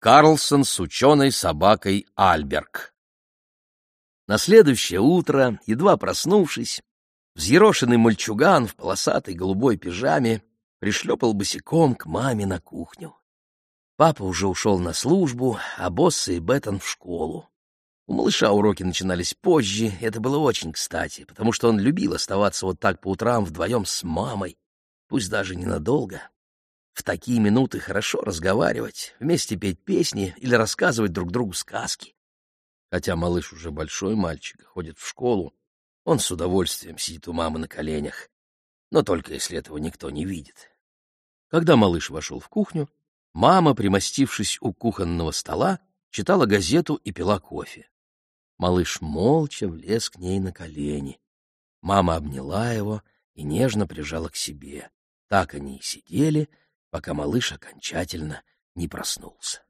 Карлсон с ученой собакой Альберг. На следующее утро, едва проснувшись, взъерошенный мальчуган в полосатой голубой пижаме пришлепал босиком к маме на кухню. Папа уже ушел на службу, а Босса и Беттон в школу. У малыша уроки начинались позже, это было очень кстати, потому что он любил оставаться вот так по утрам вдвоем с мамой, пусть даже ненадолго. В такие минуты хорошо разговаривать, вместе петь песни или рассказывать друг другу сказки. Хотя малыш уже большой мальчик, ходит в школу, он с удовольствием сидит у мамы на коленях, но только если этого никто не видит. Когда малыш вошел в кухню, мама, примостившись у кухонного стола, читала газету и пила кофе. Малыш молча влез к ней на колени. Мама обняла его и нежно прижала к себе. Так они и сидели, пока малыш окончательно не проснулся.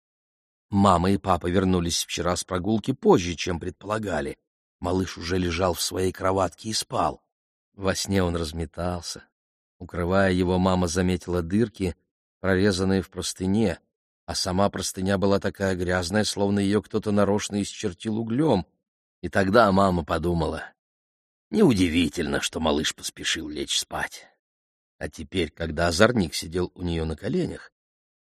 Мама и папа вернулись вчера с прогулки позже, чем предполагали. Малыш уже лежал в своей кроватке и спал. Во сне он разметался. Укрывая его, мама заметила дырки, прорезанные в простыне, а сама простыня была такая грязная, словно ее кто-то нарочно исчертил углем — и тогда мама подумала, неудивительно, что малыш поспешил лечь спать. А теперь, когда озорник сидел у нее на коленях,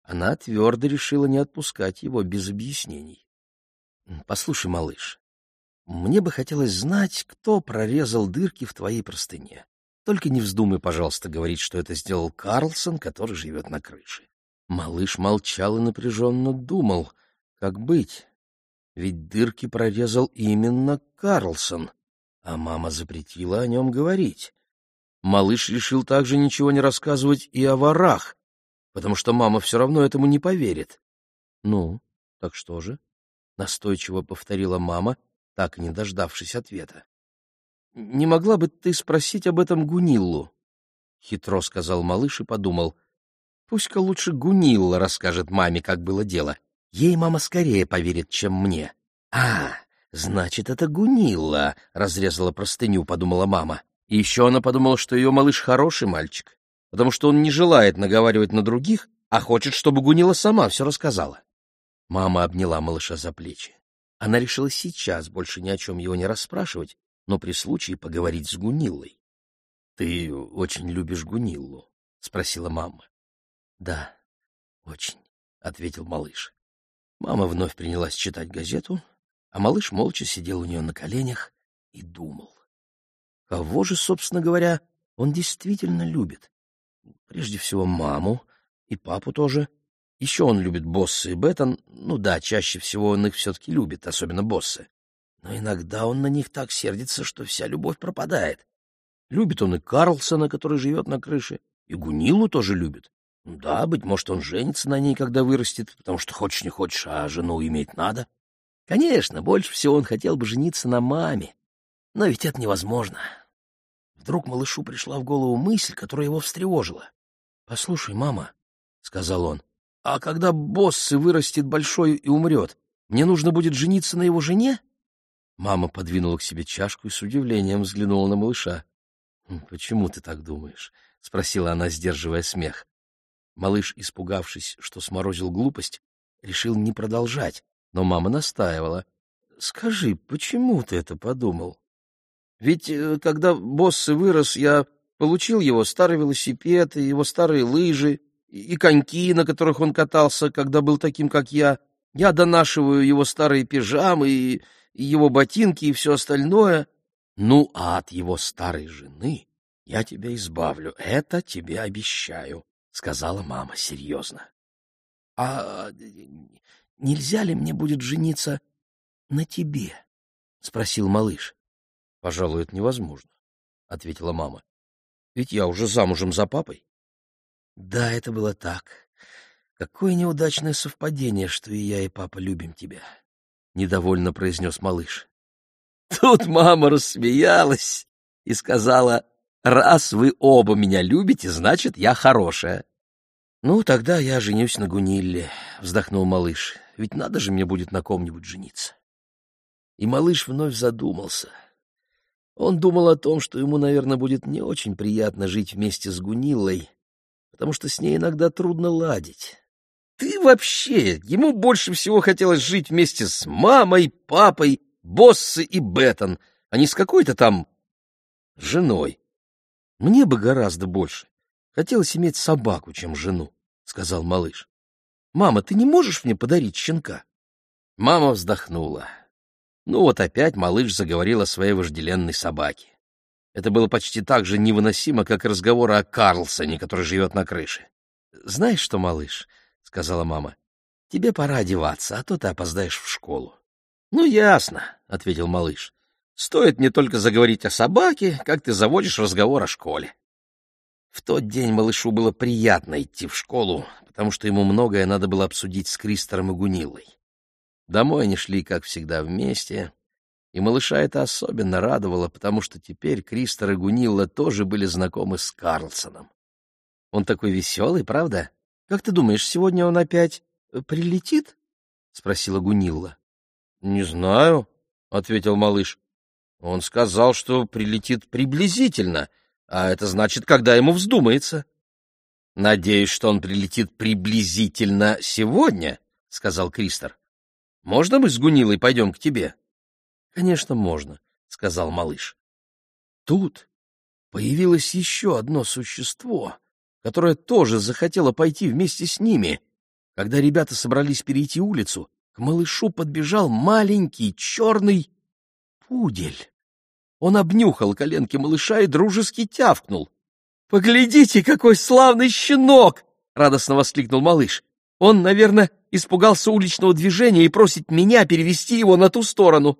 она твердо решила не отпускать его без объяснений. — Послушай, малыш, мне бы хотелось знать, кто прорезал дырки в твоей простыне. Только не вздумай, пожалуйста, говорить, что это сделал Карлсон, который живет на крыше. Малыш молчал и напряженно думал, как быть. Ведь дырки прорезал именно Карлсон, а мама запретила о нем говорить. Малыш решил также ничего не рассказывать и о ворах, потому что мама все равно этому не поверит. — Ну, так что же? — настойчиво повторила мама, так не дождавшись ответа. — Не могла бы ты спросить об этом Гуниллу? — хитро сказал малыш и подумал. — Пусть-ка лучше Гунилла расскажет маме, как было дело. — Ей мама скорее поверит, чем мне. — А, значит, это Гунилла, — разрезала простыню, — подумала мама. И еще она подумала, что ее малыш хороший мальчик, потому что он не желает наговаривать на других, а хочет, чтобы Гунила сама все рассказала. Мама обняла малыша за плечи. Она решила сейчас больше ни о чем его не расспрашивать, но при случае поговорить с Гуниллой. — Ты очень любишь Гуниллу? — спросила мама. — Да, очень, — ответил малыш. Мама вновь принялась читать газету, а малыш молча сидел у нее на коленях и думал. Кого же, собственно говоря, он действительно любит? Прежде всего маму и папу тоже. Еще он любит Босса и Беттон. Ну да, чаще всего он их все-таки любит, особенно Боссы. Но иногда он на них так сердится, что вся любовь пропадает. Любит он и Карлсона, который живет на крыше, и Гунилу тоже любит. Да, быть может, он женится на ней, когда вырастет, потому что хочешь не хочешь, а жену иметь надо. Конечно, больше всего он хотел бы жениться на маме, но ведь это невозможно. Вдруг малышу пришла в голову мысль, которая его встревожила. — Послушай, мама, — сказал он, — а когда Боссы вырастет большой и умрет, мне нужно будет жениться на его жене? Мама подвинула к себе чашку и с удивлением взглянула на малыша. «Хм, — Почему ты так думаешь? — спросила она, сдерживая смех. Малыш, испугавшись, что сморозил глупость, решил не продолжать, но мама настаивала. — Скажи, почему ты это подумал? Ведь э, когда Боссы вырос, я получил его старый велосипед, и его старые лыжи, и коньки, на которых он катался, когда был таким, как я. Я донашиваю его старые пижамы, и, его ботинки, и все остальное. Ну, а от его старой жены я тебя избавлю, это тебе обещаю сказала мама серьезно. — А нельзя ли мне будет жениться на тебе? — спросил малыш. — Пожалуй, это невозможно, — ответила мама. — Ведь я уже замужем за папой. — Да, это было так. Какое неудачное совпадение, что и я, и папа любим тебя, — недовольно произнес малыш. Тут мама рассмеялась и сказала, «Раз вы оба меня любите, значит, я хорошая». «Ну, тогда я женюсь на Гунилле», — вздохнул малыш. «Ведь надо же мне будет на ком-нибудь жениться». И малыш вновь задумался. Он думал о том, что ему, наверное, будет не очень приятно жить вместе с Гуниллой, потому что с ней иногда трудно ладить. ты вообще, ему больше всего хотелось жить вместе с мамой, папой, Боссы и Беттон, а не с какой-то там женой. Мне бы гораздо больше. Хотелось иметь собаку, чем жену, — сказал малыш. Мама, ты не можешь мне подарить щенка? Мама вздохнула. Ну вот опять малыш заговорил о своей вожделенной собаке. Это было почти так же невыносимо, как разговоры о Карлсоне, который живет на крыше. — Знаешь что, малыш, — сказала мама, — тебе пора одеваться, а то ты опоздаешь в школу. — Ну, ясно, — ответил малыш. — Стоит мне только заговорить о собаке, как ты заводишь разговор о школе. В тот день малышу было приятно идти в школу, потому что ему многое надо было обсудить с Кристором и Гунилой. Домой они шли, как всегда, вместе, и малыша это особенно радовало, потому что теперь Кристор и Гунилла тоже были знакомы с Карлсоном. Он такой веселый, правда? Как ты думаешь, сегодня он опять э, прилетит? — спросила Гунилла. — Не знаю, — ответил малыш. Он сказал, что прилетит приблизительно, а это значит, когда ему вздумается. — Надеюсь, что он прилетит приблизительно сегодня, — сказал Кристор. — Можно мы с Гунилой пойдем к тебе? — Конечно, можно, сказал малыш. Тут появилось еще одно существо, которое тоже захотело пойти вместе с ними. Когда ребята собрались перейти улицу, к малышу подбежал маленький черный пудель. Он обнюхал коленки малыша и дружески тявкнул. «Поглядите, какой славный щенок!» — радостно воскликнул малыш. «Он, наверное, испугался уличного движения и просит меня перевести его на ту сторону».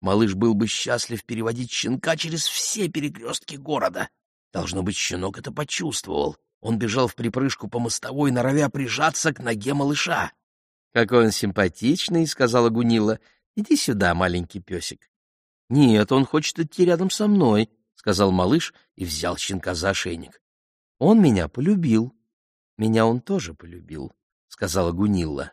Малыш был бы счастлив переводить щенка через все перекрестки города. Должно быть, щенок это почувствовал. Он бежал в припрыжку по мостовой, норовя прижаться к ноге малыша. — Какой он симпатичный, — сказала Гунила. — Иди сюда, маленький песик. — Нет, он хочет идти рядом со мной, — сказал малыш и взял щенка за ошейник. — Он меня полюбил. — Меня он тоже полюбил, — сказала Гунилла.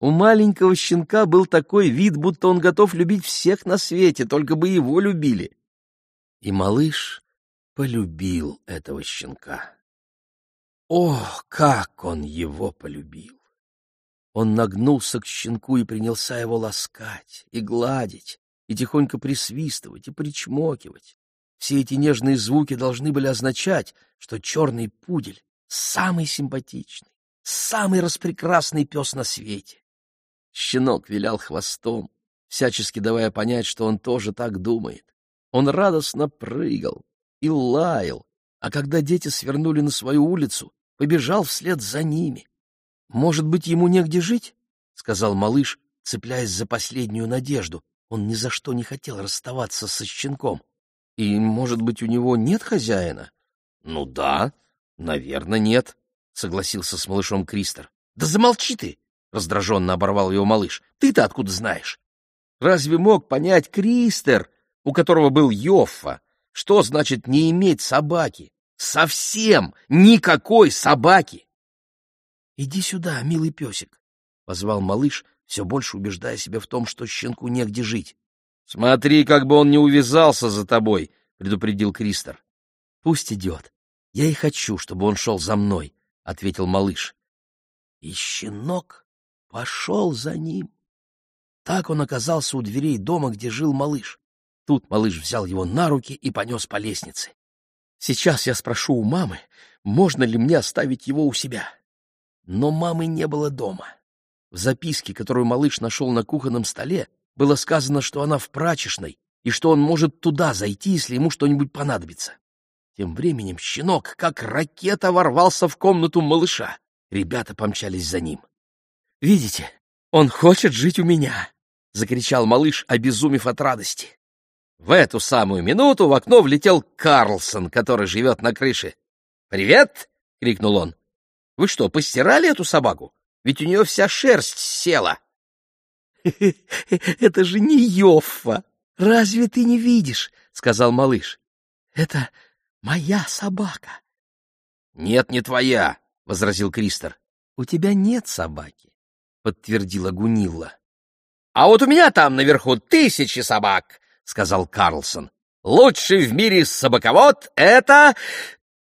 У маленького щенка был такой вид, будто он готов любить всех на свете, только бы его любили. И малыш полюбил этого щенка. Ох, как он его полюбил! Он нагнулся к щенку и принялся его ласкать и гладить, и тихонько присвистывать и причмокивать. Все эти нежные звуки должны были означать, что черный пудель — самый симпатичный, самый распрекрасный пес на свете. Щенок вилял хвостом, всячески давая понять, что он тоже так думает. Он радостно прыгал и лаял, а когда дети свернули на свою улицу, побежал вслед за ними. «Может быть, ему негде жить?» — сказал малыш, цепляясь за последнюю надежду. Он ни за что не хотел расставаться со щенком. «И, может быть, у него нет хозяина?» «Ну да, наверное, нет», — согласился с малышом Кристер. «Да замолчи ты!» раздраженно оборвал его малыш. Ты-то откуда знаешь? Разве мог понять Кристер, у которого был Йоффа, что значит не иметь собаки? Совсем никакой собаки! Иди сюда, милый песик, позвал малыш, все больше убеждая себя в том, что щенку негде жить. Смотри, как бы он не увязался за тобой, предупредил Кристер. Пусть идет. Я и хочу, чтобы он шел за мной, ответил малыш. И щенок пошел за ним. Так он оказался у дверей дома, где жил малыш. Тут малыш взял его на руки и понес по лестнице. Сейчас я спрошу у мамы, можно ли мне оставить его у себя. Но мамы не было дома. В записке, которую малыш нашел на кухонном столе, было сказано, что она в прачечной и что он может туда зайти, если ему что-нибудь понадобится. Тем временем щенок, как ракета, ворвался в комнату малыша. Ребята помчались за ним. Видите, он хочет жить у меня, — закричал малыш, обезумев от радости. В эту самую минуту в окно влетел Карлсон, который живет на крыше. «Привет!» — крикнул он. «Вы что, постирали эту собаку? Ведь у нее вся шерсть села!» «Это же не Йоффа! Разве ты не видишь?» — сказал малыш. «Это моя собака». «Нет, не твоя!» — возразил Кристер. «У тебя нет собаки подтвердила Гунилла. А вот у меня там наверху тысячи собак, сказал Карлсон. Лучший в мире собаковод — это...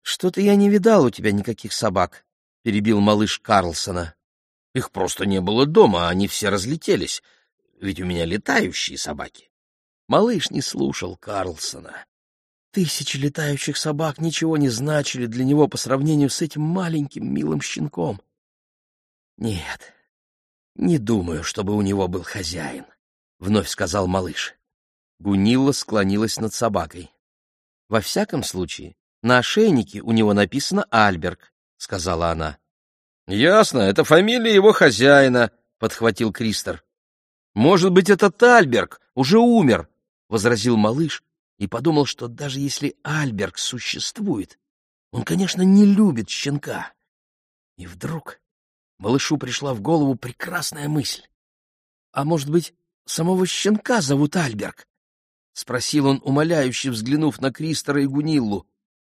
Что-то я не видал у тебя никаких собак, — перебил малыш Карлсона. «Их просто не было дома, они все разлетелись, ведь у меня летающие собаки». Малыш не слушал Карлсона. Тысячи летающих собак ничего не значили для него по сравнению с этим маленьким милым щенком. Нет, не думаю, чтобы у него был хозяин, — вновь сказал малыш. Гунилла склонилась над собакой. Во всяком случае, на ошейнике у него написано «Альберг», — сказала она. «Ясно, это фамилия его хозяина», — подхватил Кристер. «Может быть, этот Альберг уже умер», — возразил малыш и подумал, что даже если Альберг существует, он, конечно, не любит щенка. И вдруг малышу пришла в голову прекрасная мысль. «А может быть, самого щенка зовут Альберг?» — спросил он, умоляюще взглянув на Кристера и Гуниллу,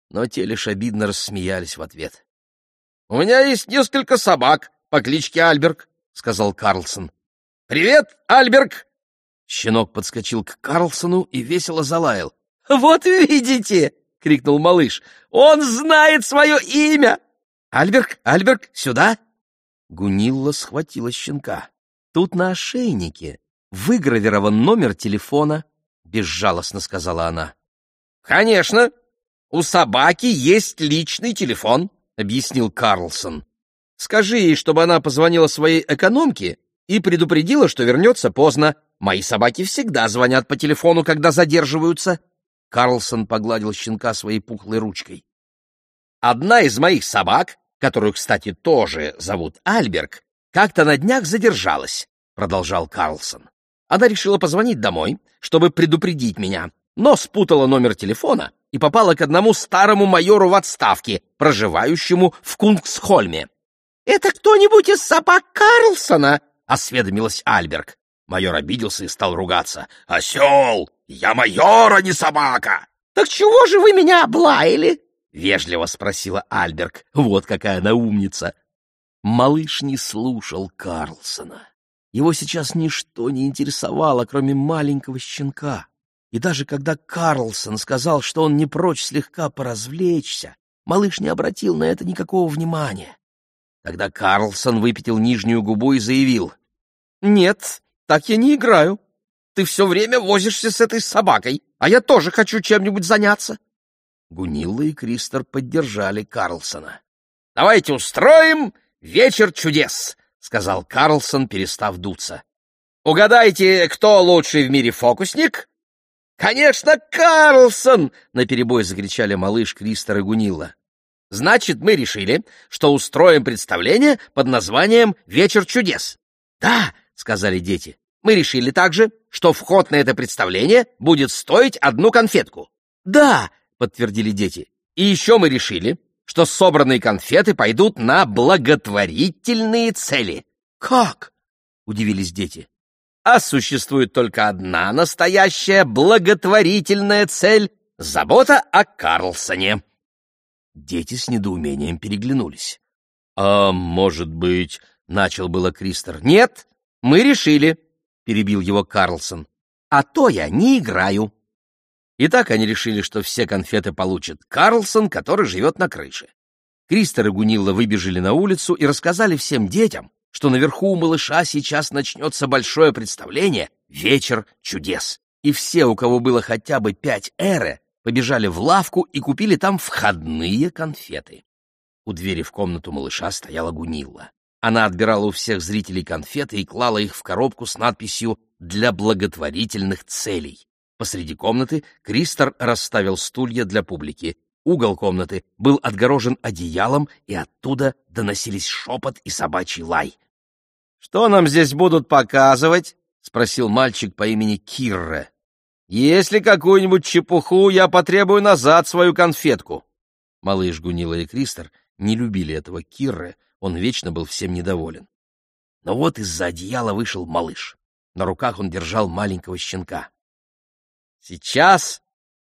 но те лишь обидно рассмеялись в ответ. — У меня есть несколько собак по кличке Альберг, — сказал Карлсон. — Привет, Альберг! Щенок подскочил к Карлсону и весело залаял. — Вот видите! — крикнул малыш. — Он знает свое имя! — Альберг, Альберг, сюда! Гунилла схватила щенка. Тут на ошейнике выгравирован номер телефона, — безжалостно сказала она. — Конечно, у собаки есть личный телефон, — объяснил Карлсон. — Скажи ей, чтобы она позвонила своей экономке и предупредила, что вернется поздно. Мои собаки всегда звонят по телефону, когда задерживаются. Карлсон погладил щенка своей пухлой ручкой. Одна из моих собак, которую, кстати, тоже зовут Альберг, как-то на днях задержалась, продолжал Карлсон. Она решила позвонить домой, чтобы предупредить меня, но спутала номер телефона и попала к одному старому майору в отставке, проживающему в Кунгсхольме. «Это кто-нибудь из собак Карлсона?» — осведомилась Альберг. Майор обиделся и стал ругаться. «Осел! Я майор, а не собака!» «Так чего же вы меня облаяли?» — вежливо спросила Альберг. Вот какая она умница! Малыш не слушал Карлсона. Его сейчас ничто не интересовало, кроме маленького щенка. И даже когда Карлсон сказал, что он не прочь слегка поразвлечься, малыш не обратил на это никакого внимания. Тогда Карлсон выпятил нижнюю губу и заявил. «Нет, так я не играю. Ты все время возишься с этой собакой, а я тоже хочу чем-нибудь заняться». Гунилла и Кристер поддержали Карлсона. «Давайте устроим вечер чудес», — сказал Карлсон, перестав дуться. «Угадайте, кто лучший в мире фокусник?» «Конечно, Карлсон!» — наперебой закричали малыш Кристер и Гунилла. «Значит, мы решили, что устроим представление под названием «Вечер чудес». «Да», — сказали дети, — «мы решили также, что вход на это представление будет стоить одну конфетку». «Да», — подтвердили дети, — «и еще мы решили, что собранные конфеты пойдут на благотворительные цели». «Как?» — удивились дети а существует только одна настоящая благотворительная цель — забота о Карлсоне. Дети с недоумением переглянулись. — А может быть, — начал было Кристер. — Нет, мы решили, — перебил его Карлсон. — А то я не играю. И так они решили, что все конфеты получит Карлсон, который живет на крыше. Кристер и Гунилла выбежали на улицу и рассказали всем детям, что наверху у малыша сейчас начнется большое представление «Вечер чудес». И все, у кого было хотя бы пять эры, побежали в лавку и купили там входные конфеты. У двери в комнату малыша стояла Гунилла. Она отбирала у всех зрителей конфеты и клала их в коробку с надписью «Для благотворительных целей». Посреди комнаты Кристор расставил стулья для публики. Угол комнаты был отгорожен одеялом, и оттуда доносились шепот и собачий лай. — Что нам здесь будут показывать? — спросил мальчик по имени Кирре. — Если какую-нибудь чепуху, я потребую назад свою конфетку. Малыш Гунила и Кристер не любили этого Кирре, он вечно был всем недоволен. Но вот из-за одеяла вышел малыш. На руках он держал маленького щенка. — Сейчас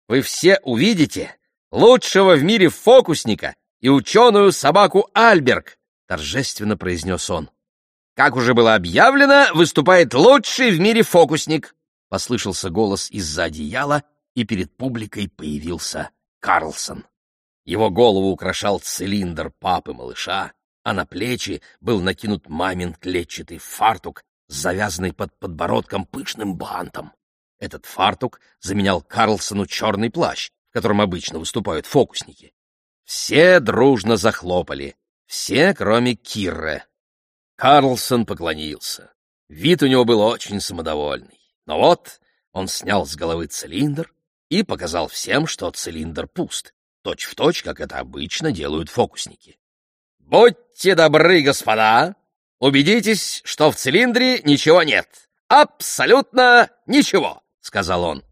вы все увидите, лучшего в мире фокусника и ученую собаку Альберг, — торжественно произнес он. Как уже было объявлено, выступает лучший в мире фокусник. Послышался голос из-за одеяла, и перед публикой появился Карлсон. Его голову украшал цилиндр папы малыша, а на плечи был накинут мамин клетчатый фартук завязанный под подбородком пышным бантом. Этот фартук заменял Карлсону черный плащ, в котором обычно выступают фокусники. Все дружно захлопали, все, кроме Кирре. Карлсон поклонился. Вид у него был очень самодовольный. Но вот он снял с головы цилиндр и показал всем, что цилиндр пуст, точь-в-точь, точь, как это обычно делают фокусники. «Будьте добры, господа, убедитесь, что в цилиндре ничего нет. Абсолютно ничего!» — сказал он.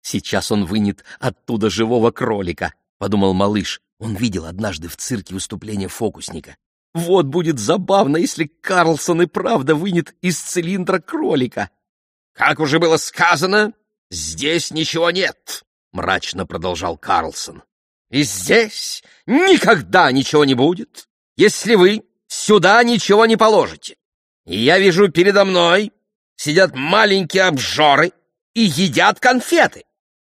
«Сейчас он вынет оттуда живого кролика», — подумал малыш. Он видел однажды в цирке выступление фокусника. Вот будет забавно, если Карлсон и правда вынет из цилиндра кролика. «Как уже было сказано, здесь ничего нет», — мрачно продолжал Карлсон. «И здесь никогда ничего не будет, если вы сюда ничего не положите. И я вижу передо мной сидят маленькие обжоры и едят конфеты.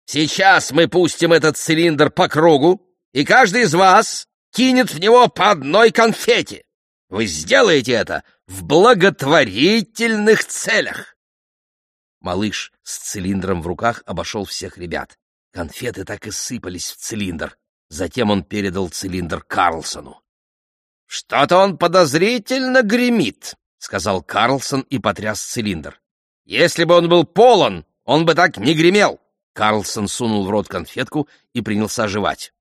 Сейчас мы пустим этот цилиндр по кругу, и каждый из вас кинет в него по одной конфете. Вы сделаете это в благотворительных целях. Малыш с цилиндром в руках обошел всех ребят. Конфеты так и сыпались в цилиндр. Затем он передал цилиндр Карлсону. — Что-то он подозрительно гремит, — сказал Карлсон и потряс цилиндр. — Если бы он был полон, он бы так не гремел. Карлсон сунул в рот конфетку и принялся жевать.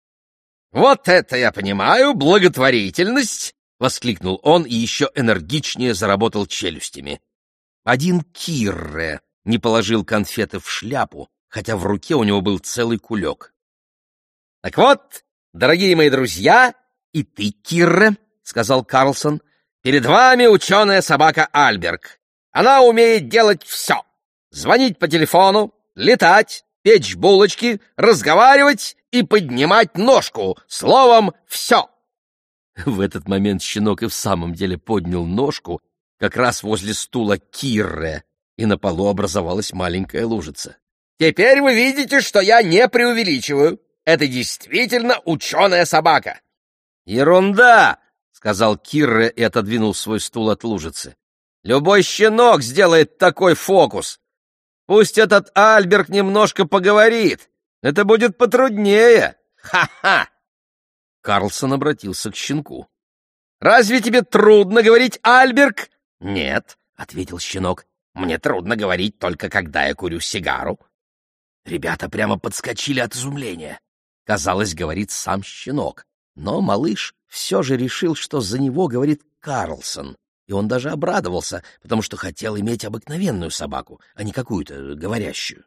«Вот это я понимаю, благотворительность!» — воскликнул он и еще энергичнее заработал челюстями. Один Кирре не положил конфеты в шляпу, хотя в руке у него был целый кулек. «Так вот, дорогие мои друзья, и ты, Кирре, — сказал Карлсон, — перед вами ученая собака Альберг. Она умеет делать все — звонить по телефону, летать, печь булочки, разговаривать и поднимать ножку. Словом, все. В этот момент щенок и в самом деле поднял ножку как раз возле стула Кирре, и на полу образовалась маленькая лужица. «Теперь вы видите, что я не преувеличиваю. Это действительно ученая собака». «Ерунда!» — сказал Кирре и отодвинул свой стул от лужицы. «Любой щенок сделает такой фокус. Пусть этот Альберг немножко поговорит. Это будет потруднее. Ха-ха!» Карлсон обратился к щенку. «Разве тебе трудно говорить, Альберг?» «Нет», — ответил щенок. «Мне трудно говорить только когда я курю сигару». Ребята прямо подскочили от изумления. Казалось, говорит сам щенок. Но малыш все же решил, что за него говорит Карлсон и он даже обрадовался, потому что хотел иметь обыкновенную собаку, а не какую-то говорящую.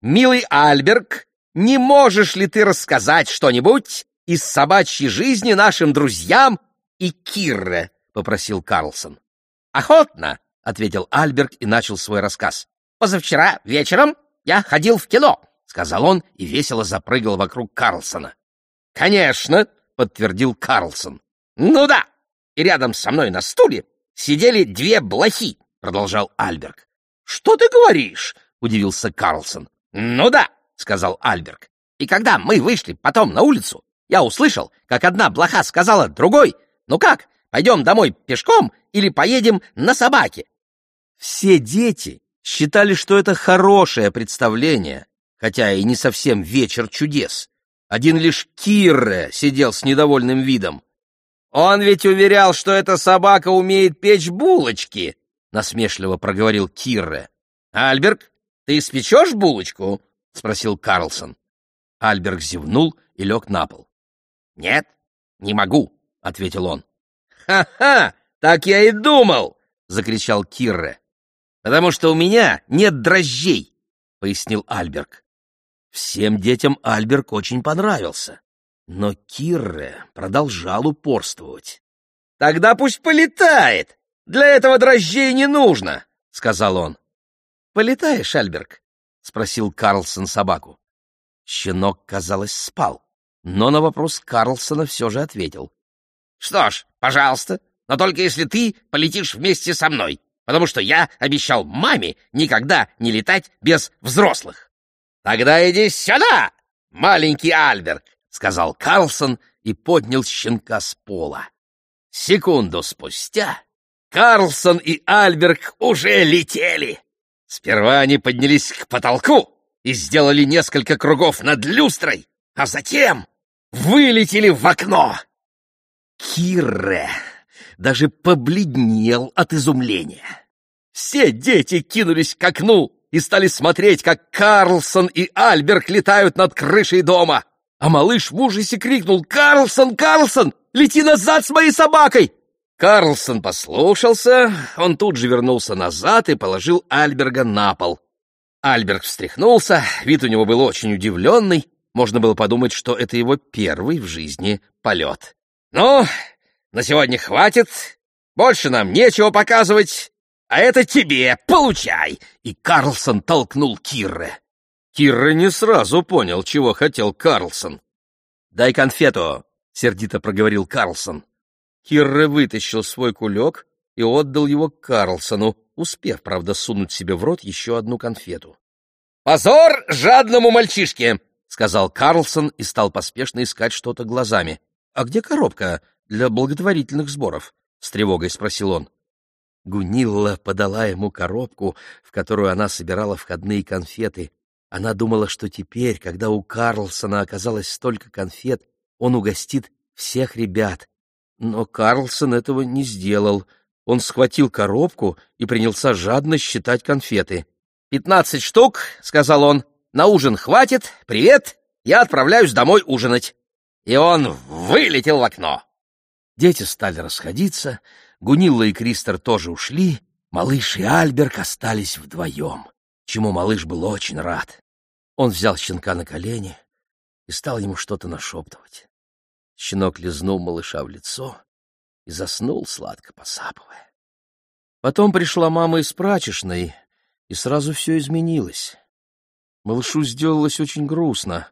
«Милый Альберг, не можешь ли ты рассказать что-нибудь из собачьей жизни нашим друзьям и Кирре?» — попросил Карлсон. «Охотно!» — ответил Альберг и начал свой рассказ. «Позавчера вечером я ходил в кино», — сказал он и весело запрыгал вокруг Карлсона. «Конечно!» — подтвердил Карлсон. «Ну да!» И рядом со мной на стуле сидели две блохи, — продолжал Альберг. — Что ты говоришь? — удивился Карлсон. — Ну да, — сказал Альберг. И когда мы вышли потом на улицу, я услышал, как одна блоха сказала другой, «Ну как, пойдем домой пешком или поедем на собаке?» Все дети считали, что это хорошее представление, хотя и не совсем вечер чудес. Один лишь Кирре сидел с недовольным видом. Он ведь уверял, что эта собака умеет печь булочки, насмешливо проговорил Кирре. Альберг, ты испечешь булочку? спросил Карлсон. Альберг зевнул и лег на пол. Нет, не могу, ответил он. Ха-ха, так я и думал, закричал Кирре. Потому что у меня нет дрожжей, пояснил Альберг. Всем детям Альберг очень понравился. Но Кирре продолжал упорствовать. — Тогда пусть полетает! Для этого дрожжей не нужно! — сказал он. — Полетаешь, Альберг? — спросил Карлсон собаку. Щенок, казалось, спал, но на вопрос Карлсона все же ответил. — Что ж, пожалуйста, но только если ты полетишь вместе со мной, потому что я обещал маме никогда не летать без взрослых. — Тогда иди сюда, маленький Альберг! — сказал Карлсон и поднял щенка с пола. Секунду спустя Карлсон и Альберг уже летели. Сперва они поднялись к потолку и сделали несколько кругов над люстрой, а затем вылетели в окно. Кирре даже побледнел от изумления. Все дети кинулись к окну и стали смотреть, как Карлсон и Альберг летают над крышей дома. А малыш в ужасе крикнул «Карлсон, Карлсон, лети назад с моей собакой!» Карлсон послушался, он тут же вернулся назад и положил Альберга на пол. Альберг встряхнулся, вид у него был очень удивленный, можно было подумать, что это его первый в жизни полет. «Ну, на сегодня хватит, больше нам нечего показывать, а это тебе, получай!» И Карлсон толкнул Кирре. Кирра не сразу понял, чего хотел Карлсон. «Дай конфету!» — сердито проговорил Карлсон. Кирре вытащил свой кулек и отдал его Карлсону, успев, правда, сунуть себе в рот еще одну конфету. «Позор жадному мальчишке!» — сказал Карлсон и стал поспешно искать что-то глазами. «А где коробка для благотворительных сборов?» — с тревогой спросил он. Гунилла подала ему коробку, в которую она собирала входные конфеты, она думала, что теперь, когда у Карлсона оказалось столько конфет, он угостит всех ребят. Но Карлсон этого не сделал. Он схватил коробку и принялся жадно считать конфеты. «Пятнадцать штук», — сказал он, — «на ужин хватит. Привет, я отправляюсь домой ужинать». И он вылетел в окно. Дети стали расходиться, Гунилла и Кристер тоже ушли, малыш и Альберг остались вдвоем чему малыш был очень рад. Он взял щенка на колени и стал ему что-то нашептывать. Щенок лизнул малыша в лицо и заснул, сладко посапывая. Потом пришла мама из прачечной, и сразу все изменилось. Малышу сделалось очень грустно.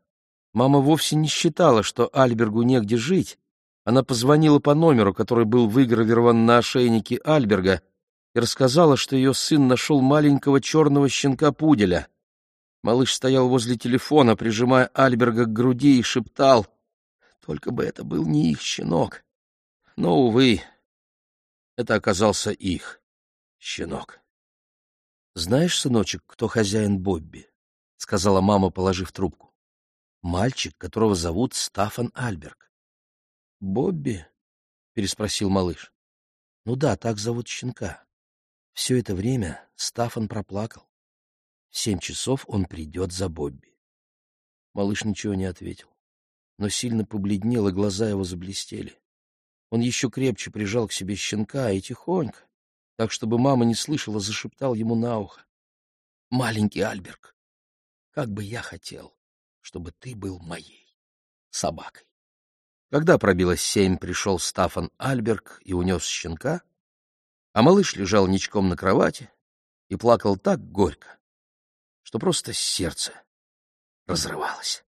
Мама вовсе не считала, что Альбергу негде жить. Она позвонила по номеру, который был выгравирован на ошейнике Альберга, и рассказала, что ее сын нашел маленького черного щенка-пуделя. Малыш стоял возле телефона, прижимая Альберга к груди, и шептал, «Только бы это был не их щенок». Но, увы, это оказался их щенок. «Знаешь, сыночек, кто хозяин Бобби?» — сказала мама, положив трубку. «Мальчик, которого зовут Стафан Альберг». «Бобби?» — переспросил малыш. «Ну да, так зовут щенка. Все это время Стафан проплакал. В семь часов он придет за Бобби. Малыш ничего не ответил, но сильно побледнел, и глаза его заблестели. Он еще крепче прижал к себе щенка и тихонько, так, чтобы мама не слышала, зашептал ему на ухо. — Маленький Альберг, как бы я хотел, чтобы ты был моей собакой. Когда пробилось семь, пришел Стафан Альберг и унес щенка, а малыш лежал ничком на кровати и плакал так горько, что просто сердце разрывалось.